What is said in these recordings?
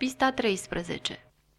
Pista 13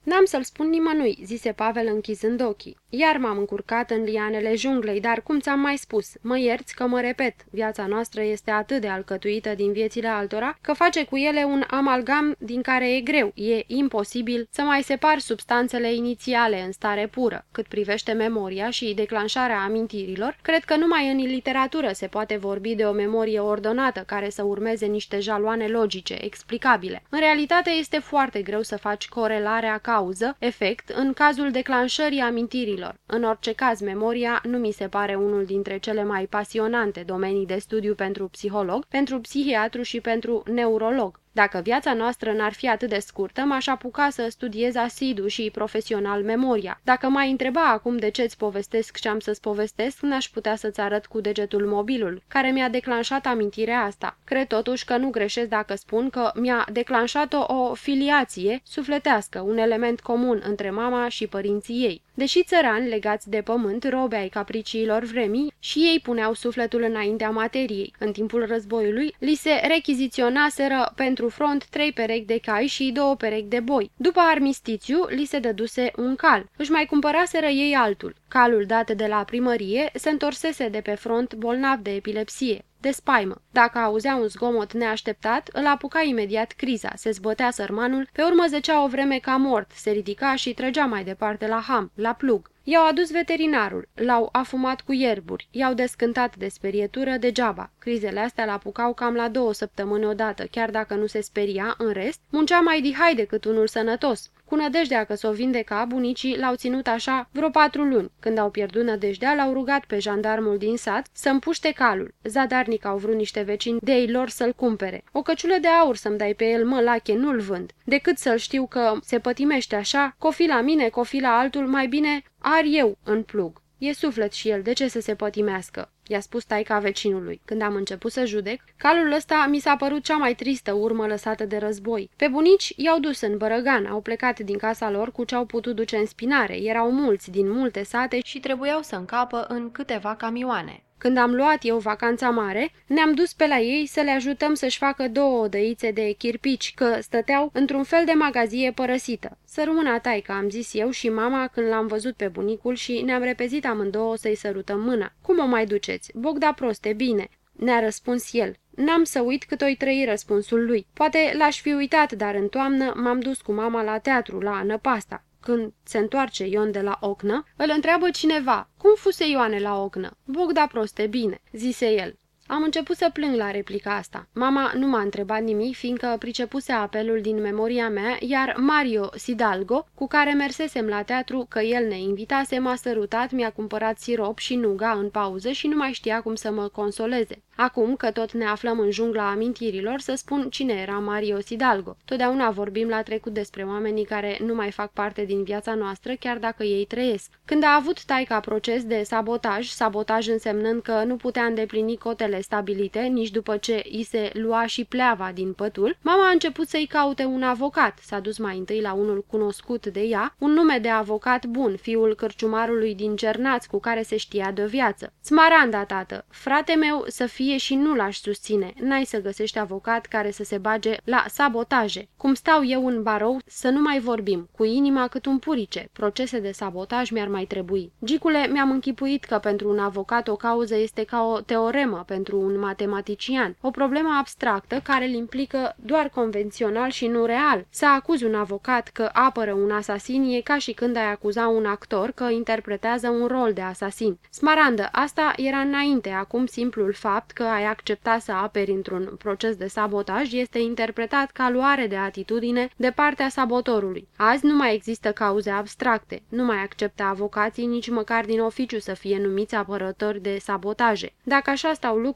N-am să-l spun nimănui," zise Pavel închizând ochii. Iar m-am încurcat în lianele junglei, dar cum ți-am mai spus, mă ierți că mă repet, viața noastră este atât de alcătuită din viețile altora, că face cu ele un amalgam din care e greu, e imposibil să mai separ substanțele inițiale în stare pură. Cât privește memoria și declanșarea amintirilor, cred că numai în literatură se poate vorbi de o memorie ordonată care să urmeze niște jaloane logice, explicabile. În realitate este foarte greu să faci corelarea cauză-efect în cazul declanșării amintirilor. În orice caz, memoria nu mi se pare unul dintre cele mai pasionante domenii de studiu pentru psiholog, pentru psihiatru și pentru neurolog. Dacă viața noastră n-ar fi atât de scurtă, m-aș apuca să studiez asidu și profesional memoria. Dacă mai întreba acum de ce îți povestesc ce am să-ți povestesc, n-aș putea să-ți arăt cu degetul mobilul, care mi-a declanșat amintirea asta. Cred totuși că nu greșesc dacă spun că mi-a declanșat-o o filiație sufletească, un element comun între mama și părinții ei. Deși țărani legați de pământ, robe ai capriciilor vremii, și ei puneau sufletul înaintea materiei. În timpul războiului, li se rechiziționaseră pentru front trei perechi de cai și două perechi de boi. După armistițiu, li se dăduse un cal. Își mai cumpăraseră ei altul. Calul dat de la primărie se întorsese de pe front bolnav de epilepsie de spaimă. Dacă auzea un zgomot neașteptat, îl apuca imediat criza, se zbătea sărmanul, pe urmă zăcea o vreme ca mort, se ridica și trăgea mai departe la ham, la plug. I-au adus veterinarul, l-au afumat cu ierburi, i-au descântat de sperietură degeaba. Crizele astea l-apucau cam la două săptămâni odată, chiar dacă nu se speria, în rest, muncea mai dihai decât unul sănătos. Cu nădejdea că s-o vindeca, bunicii l-au ținut așa vreo patru luni. Când au pierdut nădejdea, l-au rugat pe jandarmul din sat să împuște calul. Zadarnic au vrut niște vecini de ei lor să-l cumpere. O căciulă de aur să-mi dai pe el, mă, lache, nu-l vând. Decât să-l știu că se pătimește așa, cofi la mine, cofi la altul, mai bine ar eu în plug. E suflet și el, de ce să se pătimească? I-a spus taica vecinului. Când am început să judec, calul ăsta mi s-a părut cea mai tristă urmă lăsată de război. Pe bunici i-au dus în Bărăgan, au plecat din casa lor cu ce au putut duce în spinare. Erau mulți din multe sate și trebuiau să încapă în câteva camioane. Când am luat eu vacanța mare, ne-am dus pe la ei să le ajutăm să-și facă două odăițe de chirpici, că stăteau într-un fel de magazie părăsită. Să rămână taica, am zis eu și mama când l-am văzut pe bunicul și ne-am repezit amândouă să-i sărutăm mâna. Cum o mai duceți? Bogda proste, bine!" Ne-a răspuns el. N-am să uit cât o-i trăi răspunsul lui. Poate l-aș fi uitat, dar în toamnă m-am dus cu mama la teatru, la Năpasta. Când se întoarce Ion de la ocnă, îl întreabă cineva, cum fuse Ioane la ocnă? Bogda proste, bine, zise el. Am început să plâng la replica asta. Mama nu m-a întrebat nimic, fiindcă pricepuse apelul din memoria mea, iar Mario Sidalgo, cu care mersesem la teatru, că el ne invitase, m-a sărutat, mi-a cumpărat sirop și nuga în pauză și nu mai știa cum să mă consoleze. Acum că tot ne aflăm în jungla amintirilor, să spun cine era Mario Sidalgo. Totdeauna vorbim la trecut despre oamenii care nu mai fac parte din viața noastră, chiar dacă ei trăiesc. Când a avut taica proces de sabotaj, sabotaj însemnând că nu putea îndeplini cotele stabilite, nici după ce i se lua și pleava din pătul, mama a început să-i caute un avocat. S-a dus mai întâi la unul cunoscut de ea, un nume de avocat bun, fiul cărciumarului din Cernaț cu care se știa de viață. Smaranda, tată, frate meu să fie fie și nu l-aș susține. N-ai să găsești avocat care să se bage la sabotaje. Cum stau eu în barou, să nu mai vorbim, cu inima cât un purice. Procese de sabotaj mi-ar mai trebui. Gicule, mi-am închipuit că pentru un avocat o cauză este ca o teoremă pentru un matematician, o problemă abstractă care îl implică doar convențional și nu real. Să acuzi un avocat că apără un asasin e ca și când ai acuza un actor că interpretează un rol de asasin. Smarandă, asta era înainte, acum simplul fapt că ai accepta să aperi într-un proces de sabotaj este interpretat ca luare de atitudine de partea sabotorului. Azi nu mai există cauze abstracte, nu mai acceptă avocații nici măcar din oficiu să fie numiți apărători de sabotaje. Dacă așa stau lucrurile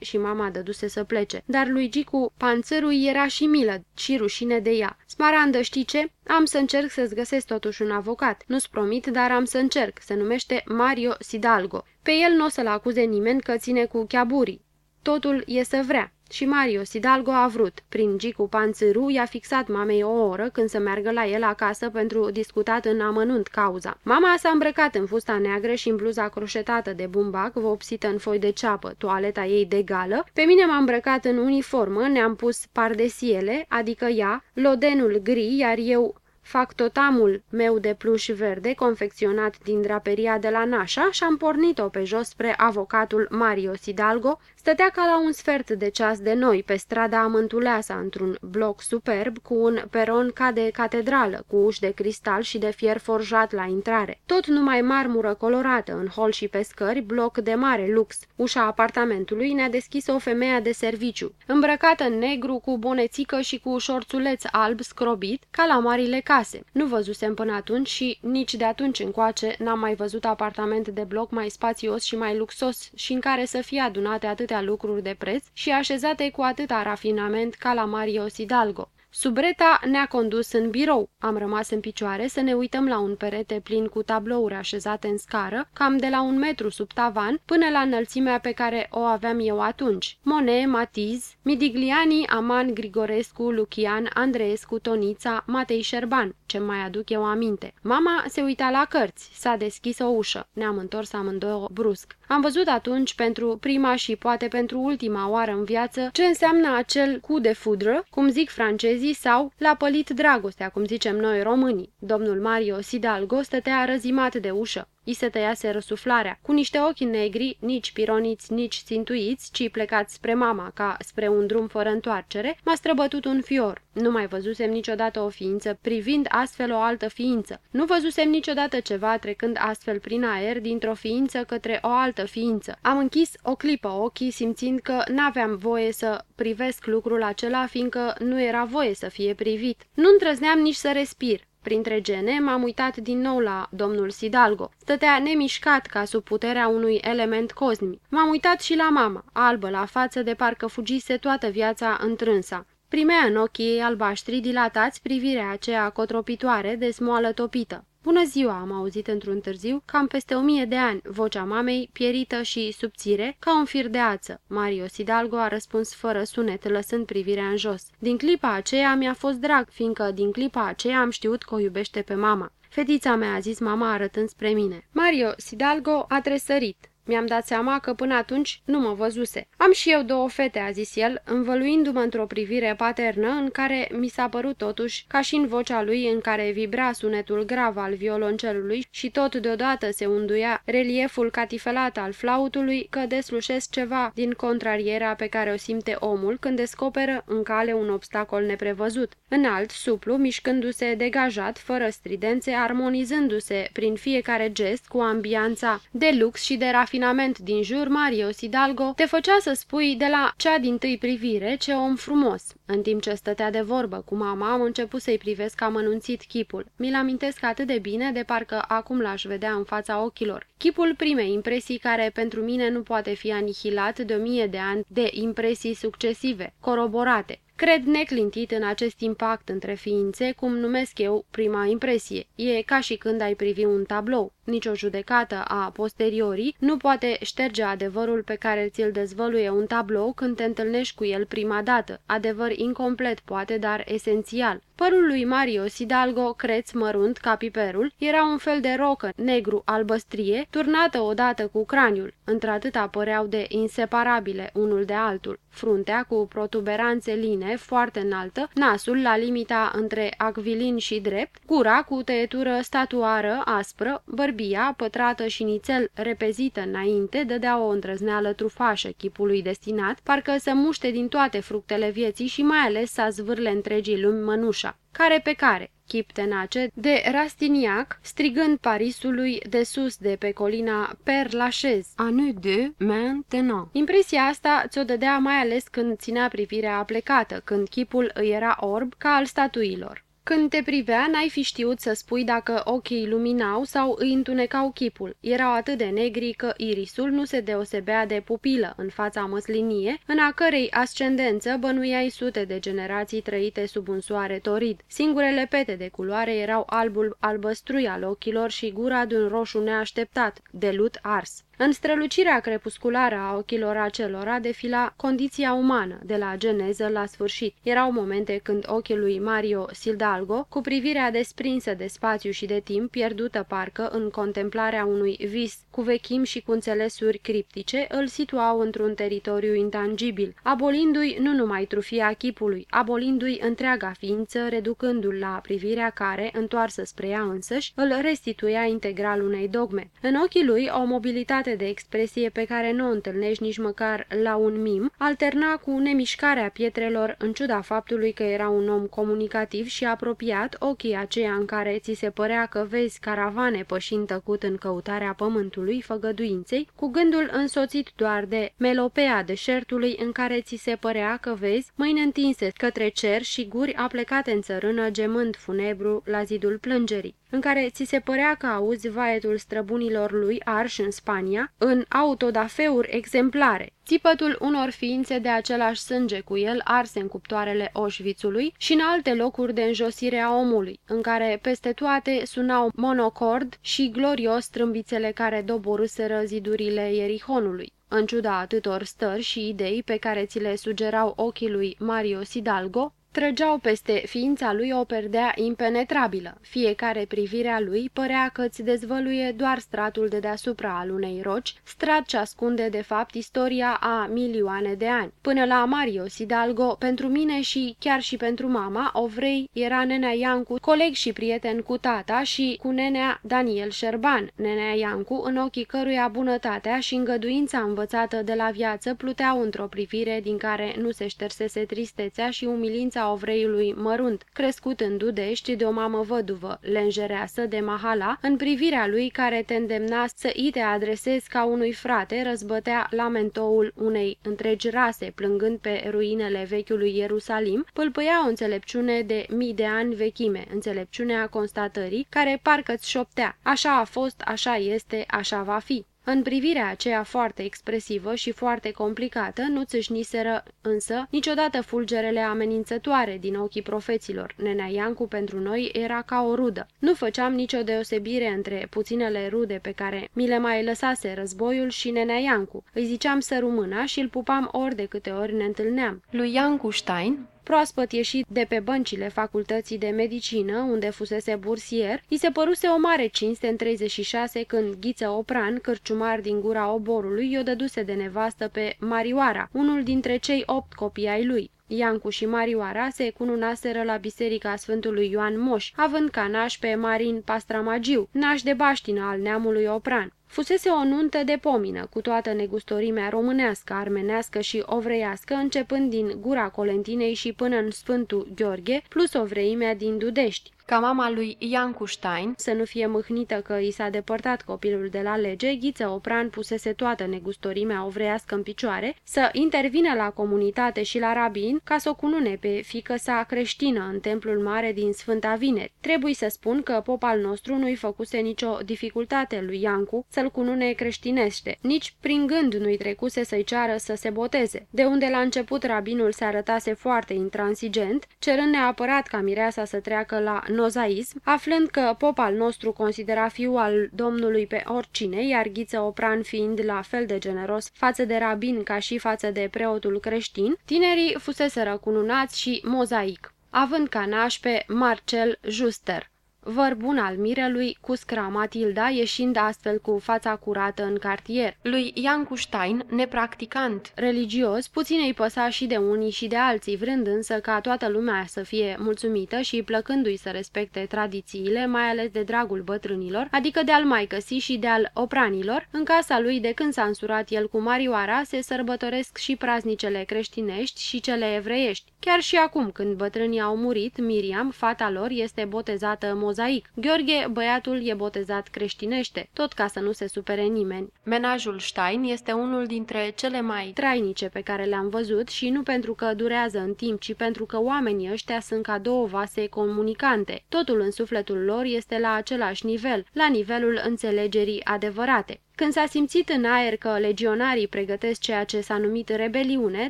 și mama dăduse să plece, dar lui Gicu panțărul era și milă și rușine de ea. Smarandă, știi ce? Am să încerc să-ți găsesc totuși un avocat. Nu-ți promit, dar am să încerc. Se numește Mario Sidalgo. Pe el nu o să-l acuze nimeni că ține cu chiaburii. Totul e să vrea. Și Mario Sidalgo a vrut. Prin Gicu Panțâru i-a fixat mamei o oră când să meargă la el acasă pentru discutat în amănunt cauza. Mama s-a îmbrăcat în fusta neagră și în bluza croșetată de bumbac, vopsită în foi de ceapă, toaleta ei de gală. Pe mine m-a îmbrăcat în uniformă, ne-am pus pardesiele, adică ea, lodenul gri, iar eu Fac totamul meu de pluș verde, confecționat din draperia de la Nașa și am pornit-o pe jos spre avocatul Mario Sidalgo, Stătea ca la un sfert de ceas de noi, pe strada Amântuleasa, într-un bloc superb, cu un peron ca de catedrală, cu uși de cristal și de fier forjat la intrare. Tot numai marmură colorată, în hol și pe scări, bloc de mare lux. Ușa apartamentului ne-a deschis o femeie de serviciu, îmbrăcată în negru, cu bonețică și cu șorțuleț alb scrobit, ca la marile case. Nu văzusem până atunci și nici de atunci încoace n-am mai văzut apartament de bloc mai spațios și mai luxos și în care să fie adunate atâtea atâtea lucruri de preț și așezate cu atâta rafinament ca la Mario Hidalgo. Subreta ne-a condus în birou. Am rămas în picioare să ne uităm la un perete plin cu tablouri așezate în scară, cam de la un metru sub tavan, până la înălțimea pe care o aveam eu atunci. Monet, Matiz, Midigliani, Aman, Grigorescu, Lucian, Andreescu, Tonița, Matei Șerban, ce mai aduc eu aminte. Mama se uita la cărți, s-a deschis o ușă. Ne-am întors amândouă brusc. Am văzut atunci, pentru prima și poate pentru ultima oară în viață, ce înseamnă acel cu de fudră, cum zic francezii, zi sau l-a pălit dragostea, cum zicem noi românii. Domnul Mario Sidalgo stătea răzimat de ușă. I se tăiase răsuflarea, cu niște ochi negri, nici pironiți, nici țintuiți, ci plecați spre mama, ca spre un drum fără întoarcere, m-a străbătut un fior. Nu mai văzusem niciodată o ființă, privind astfel o altă ființă. Nu văzusem niciodată ceva trecând astfel prin aer, dintr-o ființă către o altă ființă. Am închis o clipă ochii, simțind că n-aveam voie să privesc lucrul acela, fiindcă nu era voie să fie privit. Nu îndrăzneam nici să respir. Printre gene m-am uitat din nou la domnul Sidalgo. Stătea nemișcat ca sub puterea unui element cosmic. M-am uitat și la mama, albă la față de parcă fugise toată viața întrânsa. Primea în ochii ei albaștri dilatați privirea aceea cotropitoare de smoală topită. Bună ziua!" am auzit într-un târziu, cam peste o mie de ani, vocea mamei, pierită și subțire, ca un fir de ață. Mario Sidalgo a răspuns fără sunet, lăsând privirea în jos. Din clipa aceea mi-a fost drag, fiindcă din clipa aceea am știut că o iubește pe mama. Fetița mea, a zis mama arătând spre mine. Mario Sidalgo a tresărit. Mi-am dat seama că până atunci nu mă văzuse. Am și eu două fete, a zis el, învăluindu-mă într-o privire paternă în care mi s-a părut totuși, ca și în vocea lui în care vibra sunetul grav al violoncelului și tot deodată se unduia relieful catifelat al flautului, că deslușesc ceva din contrariera pe care o simte omul când descoperă în cale un obstacol neprevăzut. Înalt, suplu, mișcându-se degajat, fără stridențe, armonizându-se prin fiecare gest cu ambianța de lux și de rafinament rafinament din jur, Mario Hidalgo, te făcea să spui de la cea din tâi privire ce om frumos. În timp ce stătea de vorbă cu mama, am început să-i privesc amănunțit chipul. Mi-l amintesc atât de bine de parcă acum l-aș vedea în fața ochilor. Chipul primei impresii care pentru mine nu poate fi anihilat de o mie de ani de impresii succesive, coroborate. Cred neclintit în acest impact între ființe, cum numesc eu prima impresie. E ca și când ai privi un tablou. Nici o judecată a posteriorii nu poate șterge adevărul pe care ți-l dezvăluie un tablou când te întâlnești cu el prima dată. Adevăr incomplet poate, dar esențial. Părul lui Mario Sidalgo, creț mărunt ca piperul, era un fel de rocă negru albăstrie, turnată odată cu craniul. Într-atât păreau de inseparabile unul de altul. Fruntea cu protuberanțe line, foarte înaltă, nasul la limita între acvilin și drept, gura cu tăietură statuară aspră, bărbia, pătrată și nițel repezită înainte, dădea o îndrăzneală trufașă chipului destinat, parcă să muște din toate fructele vieții și mai ales să zvârle întregii lumi mănușa care pe care, chip tenace, de Rastiniac, strigând Parisului de sus de pe colina Per Lachaise, a nous de maintenant. Impresia asta ți-o dădea mai ales când ținea privirea aplecată, când chipul îi era orb ca al statuilor. Când te privea, n-ai fi știut să spui dacă ochii luminau sau îi întunecau chipul. Erau atât de negri că irisul nu se deosebea de pupilă în fața măslinie, în a cărei ascendență bănuiai sute de generații trăite sub un soare torid. Singurele pete de culoare erau albul albăstrui al ochilor și gura de un roșu neașteptat, de lut ars. În strălucirea crepusculară a ochilor acelora defila condiția umană, de la geneză la sfârșit. Erau momente când ochii lui Mario Sildalgo, cu privirea desprinsă de spațiu și de timp, pierdută parcă în contemplarea unui vis cu vechim și cu înțelesuri criptice, îl situau într-un teritoriu intangibil, abolindu-i nu numai trufia chipului, abolindu-i întreaga ființă, reducându-l la privirea care, întoarsă spre ea însăși, îl restituia integral unei dogme. În ochii lui, o mobilitate de expresie pe care nu o întâlnești nici măcar la un mim, alterna cu nemișcarea pietrelor, în ciuda faptului că era un om comunicativ și apropiat, ochii aceia în care ți se părea că vezi caravane pășind tăcut în căutarea pământului, făgăduinței, cu gândul însoțit doar de melopea deșertului în care ți se părea că vezi mâini întinse către cer și guri aplecate în țărână gemând funebru la zidul plângerii în care ți se părea că auzi vaetul străbunilor lui arși în Spania, în autodafeuri exemplare, țipătul unor ființe de același sânge cu el arse în cuptoarele oșvițului și în alte locuri de înjosire a omului, în care peste toate sunau monocord și glorios trâmbițele care doborâseră zidurile Ierihonului. În ciuda atâtor stări și idei pe care ți le sugerau ochii lui Mario Sidalgo, trăgeau peste ființa lui o perdea impenetrabilă. Fiecare privire a lui părea că îți dezvăluie doar stratul de deasupra al unei roci, strat ce ascunde de fapt istoria a milioane de ani. Până la Mario Sidalgo, pentru mine și chiar și pentru mama, Ovrei era nenea Iancu, coleg și prieten cu tata și cu nenea Daniel Șerban, nenea Iancu, în ochii căruia bunătatea și îngăduința învățată de la viață pluteau într-o privire din care nu se ștersese tristețea și umilința ovreiului mărunt, crescut în Dudești de o mamă văduvă, lenjereasă de mahala, în privirea lui care te îndemna să îi te adresezi ca unui frate, răzbătea lamentoul unei întregi rase, plângând pe ruinele vechiului Ierusalim, pâlpâia o înțelepciune de mii de ani vechime, înțelepciunea constatării, care parcă-ți șoptea, așa a fost, așa este, așa va fi. În privirea aceea foarte expresivă și foarte complicată, nu țâșniseră însă niciodată fulgerele amenințătoare din ochii profeților. Nenea Iancu pentru noi era ca o rudă. Nu făceam nicio deosebire între puținele rude pe care mi le mai lăsase războiul și nenea Iancu. Îi ziceam să rumâna și îl pupam ori de câte ori ne întâlneam. Lui Iancu Stein proaspăt ieșit de pe băncile facultății de medicină, unde fusese bursier, îi se păruse o mare cinste în 36 când Ghiță Opran, cârciumar din gura oborului, i-o dăduse de nevastă pe Marioara, unul dintre cei opt copii ai lui. Iancu și Marioara se cununaseră la biserica Sfântului Ioan Moș, având ca naș pe Marin Pastramagiu, naș de baștină al neamului Opran. Fusese o nuntă de pomină, cu toată negustorimea românească, armenească și ovreiască, începând din gura Colentinei și până în Sfântul Gheorghe, plus ovreimea din Dudești ca mama lui Iancu Stein să nu fie mâhnită că i s-a depărtat copilul de la lege, Ghiță Opran pusese toată negustorimea ovreiască în picioare să intervine la comunitate și la rabin ca să o cunune pe fică sa creștină în templul mare din Sfânta Vineri. Trebuie să spun că pop al nostru nu-i făcuse nicio dificultate lui Iancu să-l cunune creștinește, nici prin gând nu-i trecuse să-i ceară să se boteze, de unde la început rabinul se arătase foarte intransigent, cerând neapărat ca mireasa să treacă la nozaism, aflând că pop al nostru considera fiul al domnului pe oricine, iar Ghiță Opran fiind la fel de generos față de rabin ca și față de preotul creștin, tinerii fusese răcununați și mozaic, având ca naș pe Marcel Juster vărbun al mirelui, cu scra Matilda, ieșind astfel cu fața curată în cartier. Lui Iancu Stein, nepracticant, religios, puțin îi păsa și de unii și de alții, vrând însă ca toată lumea să fie mulțumită și plăcându-i să respecte tradițiile, mai ales de dragul bătrânilor, adică de al maicăsii și de al opranilor, în casa lui de când s-a însurat el cu Marioara, se sărbătoresc și praznicele creștinești și cele evreiești. Chiar și acum, când bătrânii au murit, Miriam, fata lor, este botezată mozaic. Gheorghe, băiatul, e botezat creștinește, tot ca să nu se supere nimeni. Menajul Stein este unul dintre cele mai trainice pe care le-am văzut și nu pentru că durează în timp, ci pentru că oamenii ăștia sunt ca două vase comunicante. Totul în sufletul lor este la același nivel, la nivelul înțelegerii adevărate. Când s-a simțit în aer că legionarii pregătesc ceea ce s-a numit rebeliune,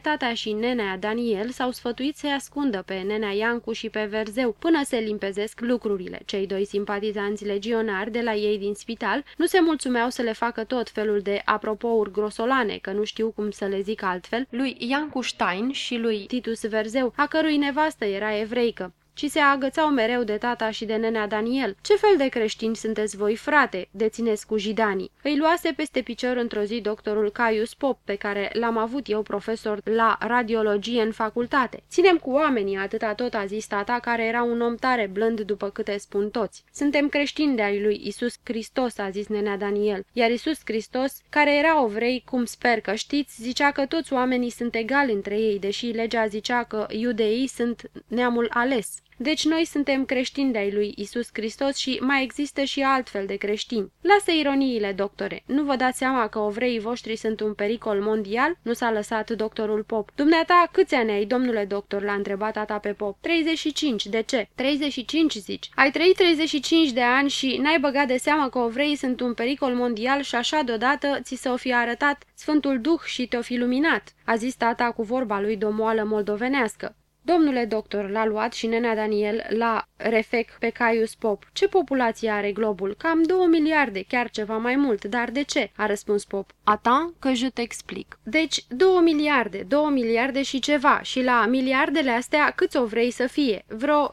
tata și nenea Daniel s-au sfătuit să-i ascundă pe nenea Iancu și pe Verzeu până se limpezesc lucrurile. Cei doi simpatizanți legionari de la ei din spital nu se mulțumeau să le facă tot felul de apropouri grosolane, că nu știu cum să le zic altfel, lui Iancu Stein și lui Titus Verzeu, a cărui nevastă era evreică ci se agățau mereu de tata și de nenea Daniel. Ce fel de creștini sunteți voi, frate?" dețineți cu jidanii. Îi luase peste picior într-o zi doctorul Caius Pop, pe care l-am avut eu profesor la radiologie în facultate. Ținem cu oamenii, atâta tot a zis tata, care era un om tare blând după câte spun toți. Suntem creștini de ai lui Isus Hristos, a zis nenea Daniel, iar Isus Hristos, care era ovrei, cum sper că știți, zicea că toți oamenii sunt egali între ei, deși legea zicea că iudeii sunt neamul ales. Deci noi suntem creștini de-ai lui Isus Hristos și mai există și altfel de creștini. Lasă ironiile, doctore. Nu vă dați seama că ovreii voștri sunt un pericol mondial? Nu s-a lăsat doctorul Pop. Dumneata, câți ani ai, domnule doctor? L-a întrebat tata pe Pop. 35. De ce? 35, zici. Ai trăit 35 de ani și n-ai băgat de seamă că ovreii sunt un pericol mondial și așa deodată ți s-o fi arătat Sfântul Duh și te-o fi luminat, a zis tata cu vorba lui domoală moldovenească. Domnule doctor, l-a luat și nenea Daniel la refec pe Caius Pop. Ce populație are globul? Cam două miliarde, chiar ceva mai mult. Dar de ce? A răspuns Pop. Ata, că je te explic. Deci, două miliarde, două miliarde și ceva. Și la miliardele astea câți o vrei să fie? Vreo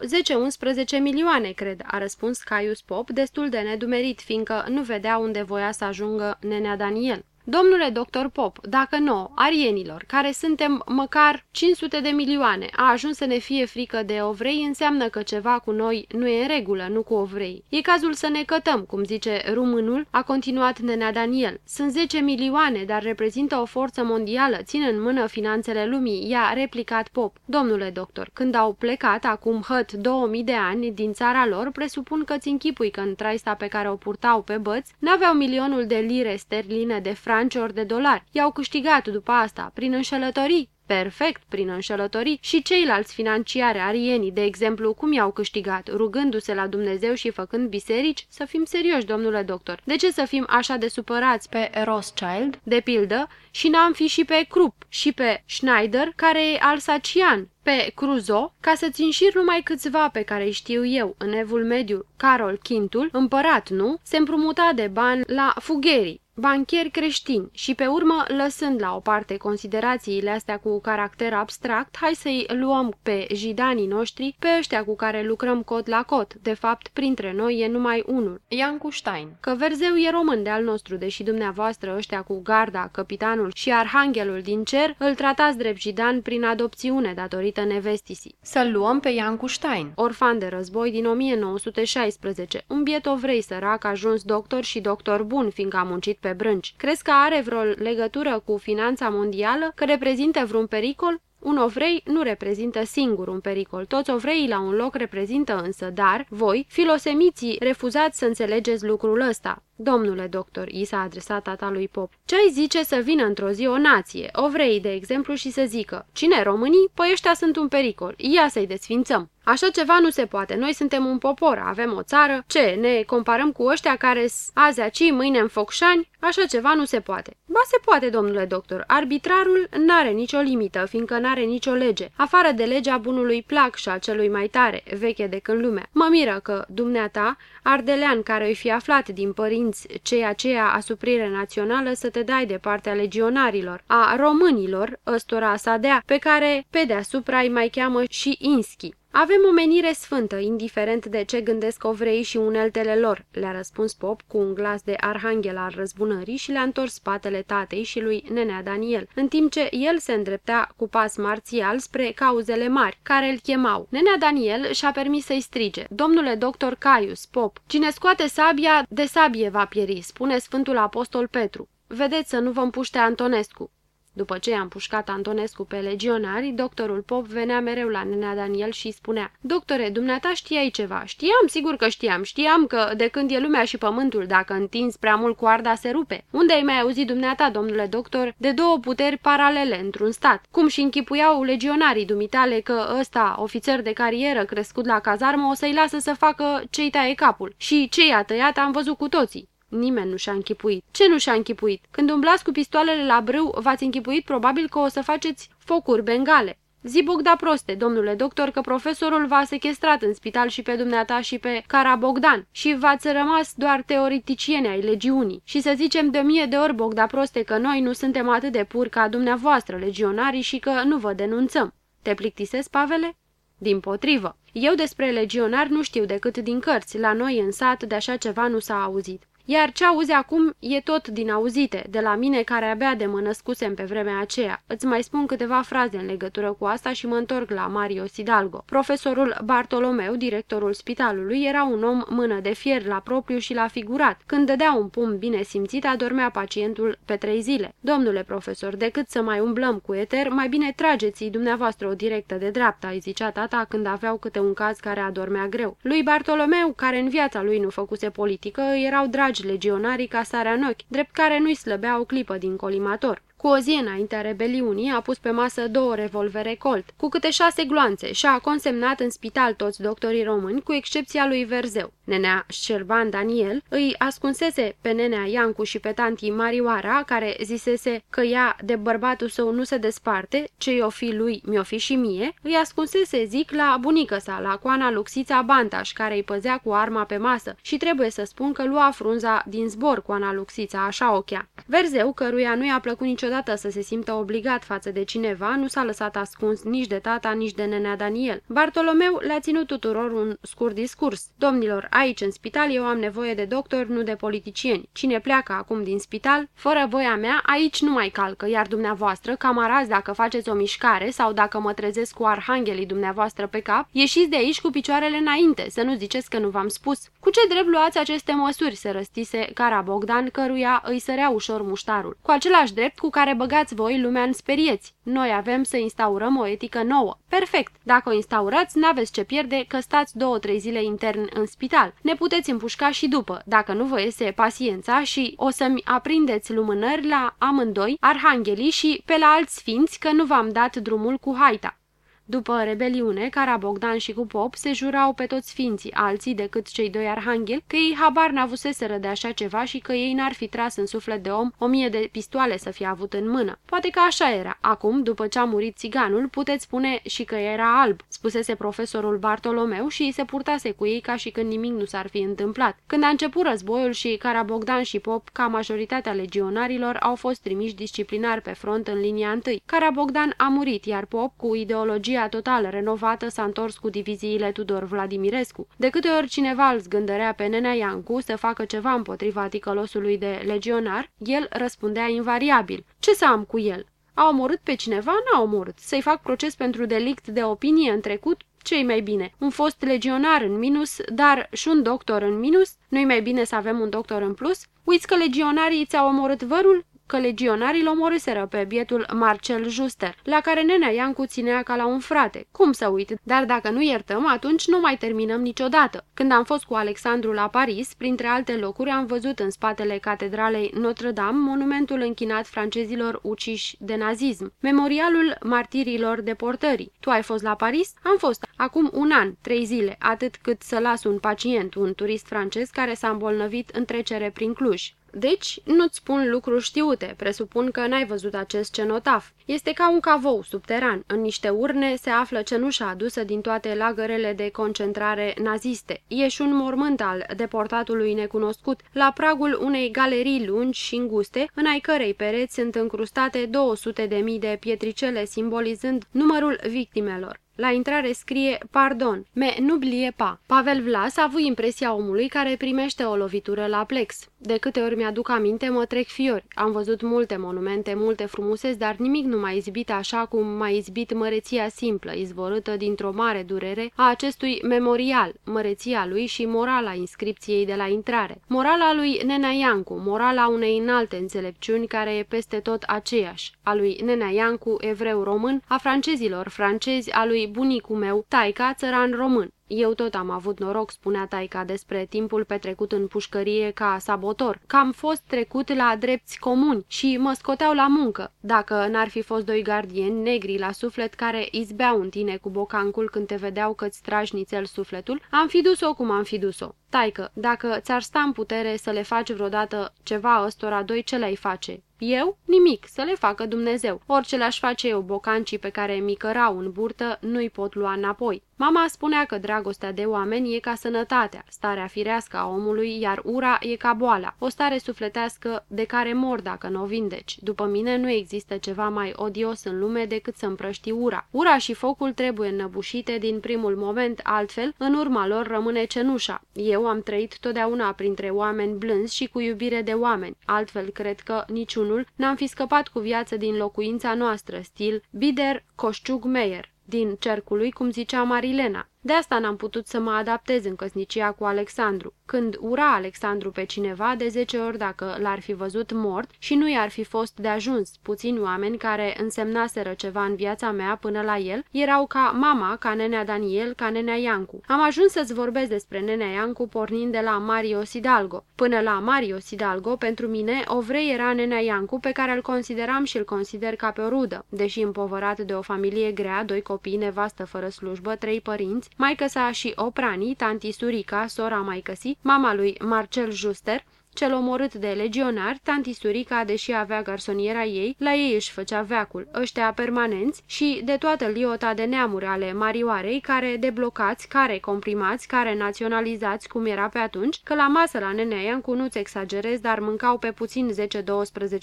10-11 milioane, cred, a răspuns Caius Pop, destul de nedumerit, fiindcă nu vedea unde voia să ajungă nenea Daniel. Domnule doctor Pop, dacă nouă, arienilor, care suntem măcar 500 de milioane, a ajuns să ne fie frică de ovrei, înseamnă că ceva cu noi nu e în regulă, nu cu ovrei. E cazul să ne cătăm, cum zice rumânul, a continuat nenea Daniel. Sunt 10 milioane, dar reprezintă o forță mondială, țin în mână finanțele lumii, i-a replicat Pop. Domnule doctor, când au plecat, acum hăt 2000 de ani, din țara lor, presupun că ți închipui că în traista pe care o purtau pe băți, n-aveau milionul de lire sterline de franc franci ori de dolari. I-au câștigat după asta, prin înșelătorii, perfect prin înșelătorii. Și ceilalți financiare arienii, de exemplu, cum i-au câștigat, rugându-se la Dumnezeu și făcând biserici, să fim serioși, domnule doctor. De ce să fim așa de supărați? Pe Rothschild, de pildă, și n-am fi și pe Krupp și pe Schneider, care e alsacian, pe Cruzo, ca să țin șir numai câțiva pe care îi știu eu, în evul mediu, Carol Quintul, împărat, nu, se împrumuta de bani la Fugheri, bancheri creștini și pe urmă, lăsând la o parte considerațiile astea cu caracter abstract, hai să-i luăm pe jidanii noștri, pe ăștia cu care lucrăm cot la cot. De fapt, printre noi e numai unul, Iancu Stein. Că Verzeu e român de al nostru, deși dumneavoastră ăștia cu garda, capitanul și arhanghelul din cer îl tratați drept jidan prin adopțiune datorită nevestisii. Să-l luăm pe Iancu Stein, orfan de război din 1916, un biet ovrei sărac ajuns doctor și doctor bun, fiindcă a muncit pe brânci. Crezi că are vreo legătură cu finanța mondială? Că reprezintă vreun pericol? Un ovrei nu reprezintă singur un pericol, toți ovreii la un loc reprezintă însă, dar, voi, filosemiții, refuzați să înțelegeți lucrul ăsta. Domnule doctor, i s-a adresat tata lui Pop, ce ai zice să vină într-o zi o nație, ovrei de exemplu, și să zică, cine românii? Păi ăștia sunt un pericol, ia să-i desfințăm. Așa ceva nu se poate. Noi suntem un popor, avem o țară. Ce, ne comparăm cu ăștia care azi aici, mâine în Focșani? Așa ceva nu se poate. Ba se poate, domnule doctor. Arbitrarul n-are nicio limită, fiindcă n-are nicio lege, afară de legea bunului plac și a celui mai tare, veche de când lumea. Mă miră că, dumneata, ardelean care îi fi aflat din părinți ceea aceea asuprire națională să te dai de partea legionarilor, a românilor, ăstora sa dea, pe care pe deasupra îi mai cheamă și Inschi. Avem o menire sfântă, indiferent de ce gândesc ovrei și uneltele lor, le-a răspuns Pop cu un glas de arhanghel al răzbunării și le-a întors spatele tatei și lui Nenea Daniel, în timp ce el se îndreptea cu pas marțial spre cauzele mari, care îl chemau. Nenea Daniel și-a permis să-i strige, Domnule doctor Caius, Pop, cine scoate sabia, de sabie va pieri, spune Sfântul Apostol Petru. Vedeți să nu vă împuște Antonescu. După ce i-am pușcat Antonescu pe legionari, doctorul Pop venea mereu la nenea Daniel și spunea Doctore, dumneata știai ceva. Știam, sigur că știam. Știam că de când e lumea și pământul, dacă întinzi prea mult coarda, se rupe. Unde ai mai auzit dumneata, domnule doctor, de două puteri paralele într-un stat? Cum și închipuiau legionarii dumitale că ăsta, ofițer de carieră crescut la cazarmă, o să-i lasă să facă ce-i taie capul. Și ce i-a tăiat am văzut cu toții. Nimeni nu și-a închipuit. Ce nu și-a închipuit? Când umblați cu pistoalele la brâu, v-ați închipuit probabil că o să faceți focuri bengale. Zi Bogda proste, domnule doctor, că profesorul v-a sequestrat în spital și pe dumneata și pe Cara Bogdan și v-ați rămas doar teoreticieni ai legiunii. Și să zicem de mie de ori Bogda proste că noi nu suntem atât de puri ca dumneavoastră legionarii și că nu vă denunțăm. Te plictisesc, Pavele? Din potrivă. Eu despre legionari nu știu decât din cărți, la noi în sat de așa ceva nu s-a auzit. Iar ce auzi acum e tot din auzite, de la mine care abia de mă născusem pe vremea aceea. Îți mai spun câteva fraze în legătură cu asta și mă întorc la Mario Sidalgo. Profesorul Bartolomeu, directorul spitalului, era un om mână de fier la propriu și la figurat. Când dădea un pum bine simțit, adormea pacientul pe trei zile. Domnule profesor, decât să mai umblăm cu eter, mai bine trageți dumneavoastră o directă de dreapta, îi zicea tata când aveau câte un caz care adormea greu. Lui Bartolomeu, care în viața lui nu făcuse politică, erau dragi dragi legionarii ca sarea în ochi, drept care nu-i slăbea o clipă din colimator. Cu o zi înaintea rebeliunii a pus pe masă două revolvere Colt, cu câte șase gloanțe și a consemnat în spital toți doctorii români, cu excepția lui Verzeu. Nenea Șerban Daniel îi ascunsese pe nenea Iancu și pe tantii Marioara, care zisese că ea de bărbatul său nu se desparte, ce i-o fi lui mi-o fi și mie, îi ascunsese, zic, la bunică sa, la coana Luxița Bantaș, care îi păzea cu arma pe masă și trebuie să spun că lua frunza din zbor coana Luxița, așa o chea. Verzeu, căruia nu i-a plăcut niciodată să se simtă obligat față de cineva, nu s-a lăsat ascuns nici de tata, nici de nenea Daniel. Bartolomeu le-a ținut tuturor un scurt discurs. Domnilor, Aici, în spital, eu am nevoie de doctor, nu de politicieni. Cine pleacă acum din spital, fără voia mea, aici nu mai calcă, iar dumneavoastră, camarazi, dacă faceți o mișcare sau dacă mă trezesc cu arhanghelii dumneavoastră pe cap, ieșiți de aici cu picioarele înainte, să nu ziceți că nu v-am spus. Cu ce drept luați aceste măsuri, se răstise Cara Bogdan, căruia îi sărea ușor muștarul. Cu același drept cu care băgați voi lumea în sperieți. Noi avem să instaurăm o etică nouă. Perfect. Dacă o instaurați, n-aveți ce pierde că stați două-trei zile intern în spital. Ne puteți împușca și după, dacă nu vă iese paciența și o să-mi aprindeți lumânări la amândoi, arhanghelii și pe la alți sfinți că nu v-am dat drumul cu haita. După rebeliune, Carabogdan și cu Pop se jurau pe toți ființii, alții decât cei doi arhangheli, că ei habar n-avuseseră de așa ceva și că ei n-ar fi tras în suflet de om o mie de pistoale să fie avut în mână. Poate că așa era. Acum, după ce a murit țiganul, puteți spune și că era alb, spusese profesorul Bartolomeu și se purtase cu ei ca și când nimic nu s-ar fi întâmplat. Când a început războiul și Carabogdan și Pop, ca majoritatea legionarilor, au fost trimiși disciplinar pe front în linia întâi. Carabogdan a murit, iar Pop, cu ideologie Strategia total renovată s-a întors cu diviziile Tudor Vladimirescu. De câte ori cineva îl zgândărea pe nenea Iancu să facă ceva împotriva ticălosului de legionar, el răspundea invariabil. Ce să am cu el? A omorât pe cineva? N-a omorât. Să-i fac proces pentru delict de opinie în trecut? ce mai bine? Un fost legionar în minus, dar și un doctor în minus? Nu-i mai bine să avem un doctor în plus? Uiți că legionarii ți-au omorât vărul? Că legionarii l omorâseră pe bietul Marcel Juster, la care nenea Iancu ținea ca la un frate. Cum să uit? Dar dacă nu iertăm, atunci nu mai terminăm niciodată. Când am fost cu Alexandru la Paris, printre alte locuri am văzut în spatele catedralei Notre-Dame monumentul închinat francezilor uciși de nazism, memorialul martirilor deportării. Tu ai fost la Paris? Am fost. Acum un an, trei zile, atât cât să las un pacient, un turist francez care s-a îmbolnăvit în trecere prin Cluj. Deci, nu-ți spun lucruri știute, presupun că n-ai văzut acest cenotaf. Este ca un cavou subteran. În niște urne se află cenușa adusă din toate lagărele de concentrare naziste. E și un mormânt al deportatului necunoscut, la pragul unei galerii lungi și înguste, în ai cărei pereți sunt încrustate 200 de mii de pietricele simbolizând numărul victimelor. La intrare scrie Pardon, me n'oubliez pas. Pavel Vlas a avut impresia omului care primește o lovitură la plex. De câte ori mi-aduc aminte, mă trec fiori. Am văzut multe monumente, multe frumuseți, dar nimic nu m-a izbit așa cum m-a izbit măreția simplă, izvorâtă dintr-o mare durere a acestui memorial, măreția lui și morala inscripției de la intrare. Morala lui Nena Iancu, morala unei înalte înțelepciuni care e peste tot aceeași, a lui Nena Iancu, evreu român, a francezilor francezi, a lui bunicul meu, taica, țăran român. Eu tot am avut noroc, spunea taica despre timpul petrecut în pușcărie ca sabotor, că am fost trecut la drepți comuni și mă scoteau la muncă. Dacă n-ar fi fost doi gardieni negri la suflet care izbeau în tine cu bocancul când te vedeau că-ți tragi nițel sufletul, am fi dus-o cum am fi dus-o. Taică, dacă ți-ar sta în putere să le faci vreodată ceva ăstora doi, ce le-ai face? Eu? Nimic, să le facă Dumnezeu. Orice le-aș face eu, bocancii pe care mi cărau în burtă, nu-i pot lua înapoi. Mama spunea că dragostea de oameni e ca sănătatea, starea firească a omului, iar ura e ca boala, o stare sufletească de care mor dacă nu o vindeci. După mine nu există ceva mai odios în lume decât să împrăști ura. Ura și focul trebuie înnăbușite din primul moment, altfel, în urma lor rămâne cenușa. Eu am trăit totdeauna printre oameni blânzi și cu iubire de oameni, altfel cred că niciunul n-am fi scăpat cu viață din locuința noastră, stil Bider Coșciug Meyer din cercul lui, cum zicea Marilena. De asta n-am putut să mă adaptez în căsnicia cu Alexandru. Când ura Alexandru pe cineva, de zece ori dacă l-ar fi văzut mort și nu i-ar fi fost de ajuns, puțini oameni care însemnaseră ceva în viața mea până la el, erau ca mama, ca nenea Daniel, ca nenea Iancu. Am ajuns să-ți vorbesc despre nenea Iancu pornind de la Mario Sidalgo. Până la Mario Sidalgo, pentru mine, o vrei era nenea Iancu pe care îl consideram și îl consider ca pe o rudă, deși împovărat de o familie grea, doi copii, nevastă fără slujbă, trei părinți, maică sa și Oprani, tanti Surica, sora maicăsii, mama lui Marcel Juster, cel omorât de legionari, tanti Surica, deși avea garsoniera ei, la ei își făcea veacul, ăștia permanenți și de toată liota de neamuri ale Marioarei, care deblocați, care comprimați, care naționalizați, cum era pe atunci, că la masă la nenea Iancu nu-ți exagerez, dar mâncau pe puțin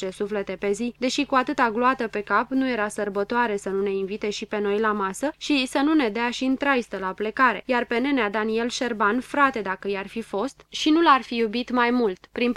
10-12 suflete pe zi, deși cu atâta gloată pe cap nu era sărbătoare să nu ne invite și pe noi la masă și să nu ne dea și în traistă la plecare, iar pe nenea Daniel Șerban, frate dacă i-ar fi fost, și nu l-ar fi iubit mai mult. Prin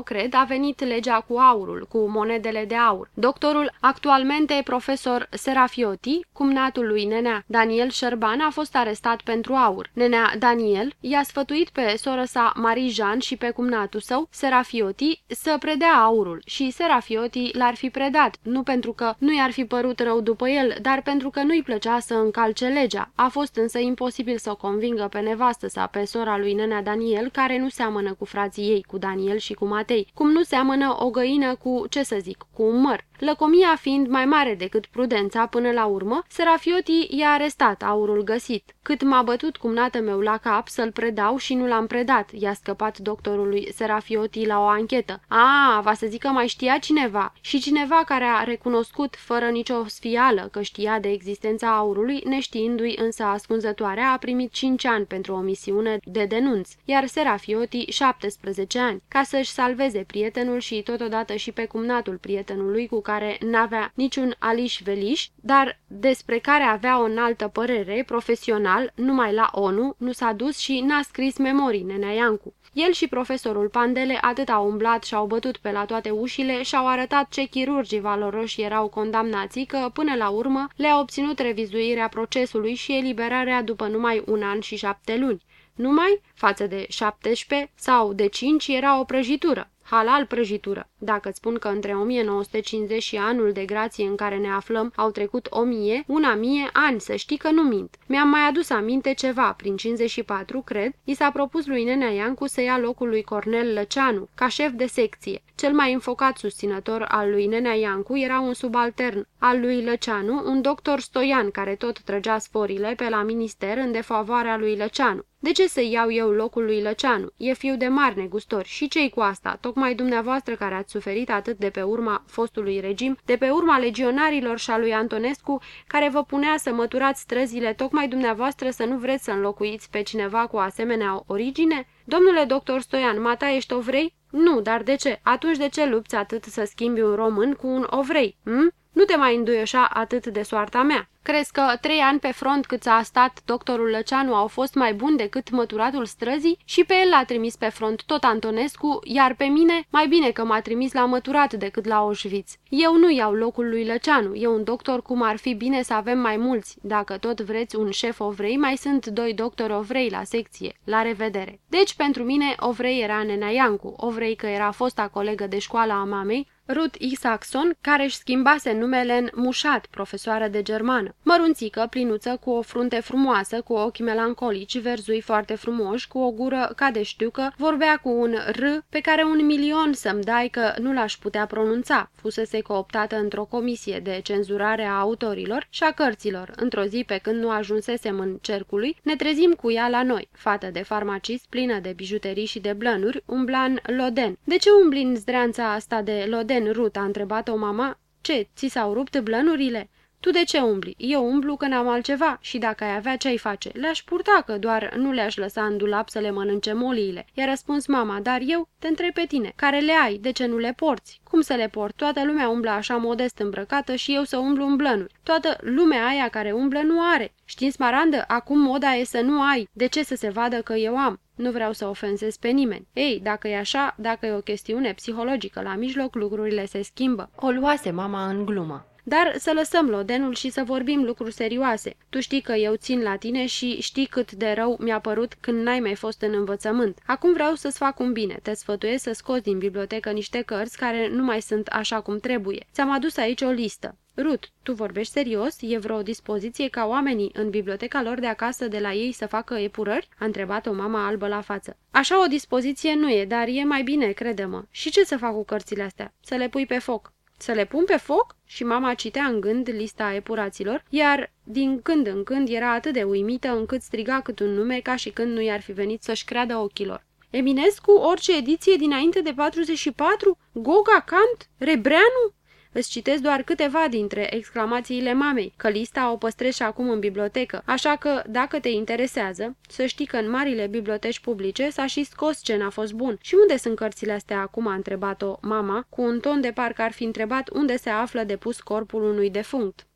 48-49, cred, a venit legea cu aurul, cu monedele de aur. Doctorul, actualmente profesor Serafioti, cumnatul lui Nenea Daniel Șerban, a fost arestat pentru aur. Nenea Daniel i-a sfătuit pe soră sa Marijan și pe cumnatul său, Serafioti, să predea aurul și Serafioti l-ar fi predat, nu pentru că nu i-ar fi părut rău după el, dar pentru că nu-i plăcea să încalce legea. A fost însă imposibil să o convingă pe nevastă sa, pe sora lui Nenea Daniel, care nu seamănă cu frații ei, cu Daniel și cu Matei, cum nu seamănă o găină cu, ce să zic, cu un măr. Lăcomia fiind mai mare decât prudența până la urmă, Serafioti i-a arestat aurul găsit. Cât m-a bătut cumnată meu la cap să-l predau și nu l-am predat, i-a scăpat doctorului Serafioti la o anchetă. A, va să zic că mai știa cineva și cineva care a recunoscut fără nicio sfială că știa de existența aurului, neștiindu-i însă ascunzătoarea, a primit 5 ani pentru o misiune de denunț, iar Serafioti 17 ani, ca să-și salveze prietenul și totodată și pe cumnatul prietenului cu care n-avea niciun aliș-veliș, dar despre care avea o înaltă părere profesional, numai la ONU, nu s-a dus și n-a scris memorii Nenea Iancu. El și profesorul Pandele atât au umblat și au bătut pe la toate ușile și au arătat ce chirurgii valoroși erau condamnații că, până la urmă, le-a obținut revizuirea procesului și eliberarea după numai un an și șapte luni. Numai, față de 17 sau de 5, era o prăjitură halal prăjitură. Dacă spun că între 1950 și anul de grație în care ne aflăm au trecut o mie, una mie ani, să știi că nu mint. Mi-am mai adus aminte ceva, prin 54, cred, i s-a propus lui Nenea Iancu să ia locul lui Cornel Lăceanu, ca șef de secție. Cel mai înfocat susținător al lui Nenea Iancu era un subaltern al lui Lăceanu, un doctor Stoian care tot trăgea sforile pe la minister în defavoarea lui Lăceanu. De ce să iau eu locul lui Lăceanu? E fiu de mari negustori. Și cei cu asta? Tocmai dumneavoastră care ați suferit atât de pe urma fostului regim, de pe urma legionarilor și a lui Antonescu, care vă punea să măturați străzile, tocmai dumneavoastră să nu vreți să înlocuiți pe cineva cu asemenea origine? Domnule doctor Stoian, mata ești ovrei? Nu, dar de ce? Atunci de ce lupți atât să schimbi un român cu un ovrei? Hm? Nu te mai înduioșa atât de soarta mea. Crezi că trei ani pe front cât a stat doctorul Lăceanu au fost mai buni decât măturatul străzii? Și pe el l-a trimis pe front tot Antonescu, iar pe mine mai bine că m-a trimis la măturat decât la Auschwitz. Eu nu iau locul lui Lăceanu, e un doctor cum ar fi bine să avem mai mulți. Dacă tot vreți un șef ovrei, mai sunt doi doctori ovrei la secție. La revedere! Deci pentru mine ovrei era Nena Iancu, ovrei că era fosta colegă de școală a mamei, Ruth Isaacson, care își schimbase numele în Mușat, profesoară de germană. Mărunțică, plinuță, cu o frunte frumoasă, cu ochi melancolici, verzui foarte frumoși, cu o gură ca de știucă, vorbea cu un R pe care un milion să-mi dai că nu l-aș putea pronunța. Fusese cooptată într-o comisie de cenzurare a autorilor și a cărților. Într-o zi, pe când nu ajunsesem în cercului, ne trezim cu ea la noi, fată de farmacist, plină de bijuterii și de blănuri, umblan loden. De ce umbli în zdreanța asta de loden, Rut? a întrebat-o mama. Ce, ți s-au rupt blănurile? Tu de ce umbli? Eu umblu că n-am altceva și dacă ai avea ce-ai face? Le-aș purta, că doar nu le-aș lăsa în dulap să le mănânce moliile. I-a răspuns mama, dar eu te întreb pe tine, care le ai, de ce nu le porți? Cum să le port? Toată lumea umblă așa modest îmbrăcată și eu să umblu în blănuri. Toată lumea aia care umblă nu are. Știți, Smarandă, acum moda e să nu ai. De ce să se vadă că eu am? Nu vreau să ofensez pe nimeni. Ei, dacă e așa, dacă e o chestiune psihologică la mijloc, lucrurile se schimbă. O luase mama în glumă. Dar să lăsăm lodenul și să vorbim lucruri serioase. Tu știi că eu țin la tine și știi cât de rău mi-a părut când n-ai mai fost în învățământ. Acum vreau să-ți fac un bine. Te sfătuiesc să scoți din bibliotecă niște cărți care nu mai sunt așa cum trebuie. Ți-am adus aici o listă. Rut, tu vorbești serios? E vreo dispoziție ca oamenii în biblioteca lor de acasă de la ei să facă epurări? A întrebat-o mama albă la față. Așa o dispoziție nu e, dar e mai bine, crede-mă. Și ce să fac cu cărțile astea? Să le pui pe foc. Să le pun pe foc? Și mama citea în gând lista epuraților, iar din când în când era atât de uimită încât striga cât un nume ca și când nu i-ar fi venit să-și creadă ochilor. Eminescu, orice ediție dinainte de 44? Goga, Kant, Rebreanu? Îți citesc doar câteva dintre exclamațiile mamei, că lista o păstrez și acum în bibliotecă, așa că, dacă te interesează, să știi că în marile biblioteci publice s-a și scos ce n-a fost bun. Și unde sunt cărțile astea acum, a întrebat-o mama, cu un ton de parcă ar fi întrebat unde se află depus corpul unui defunct.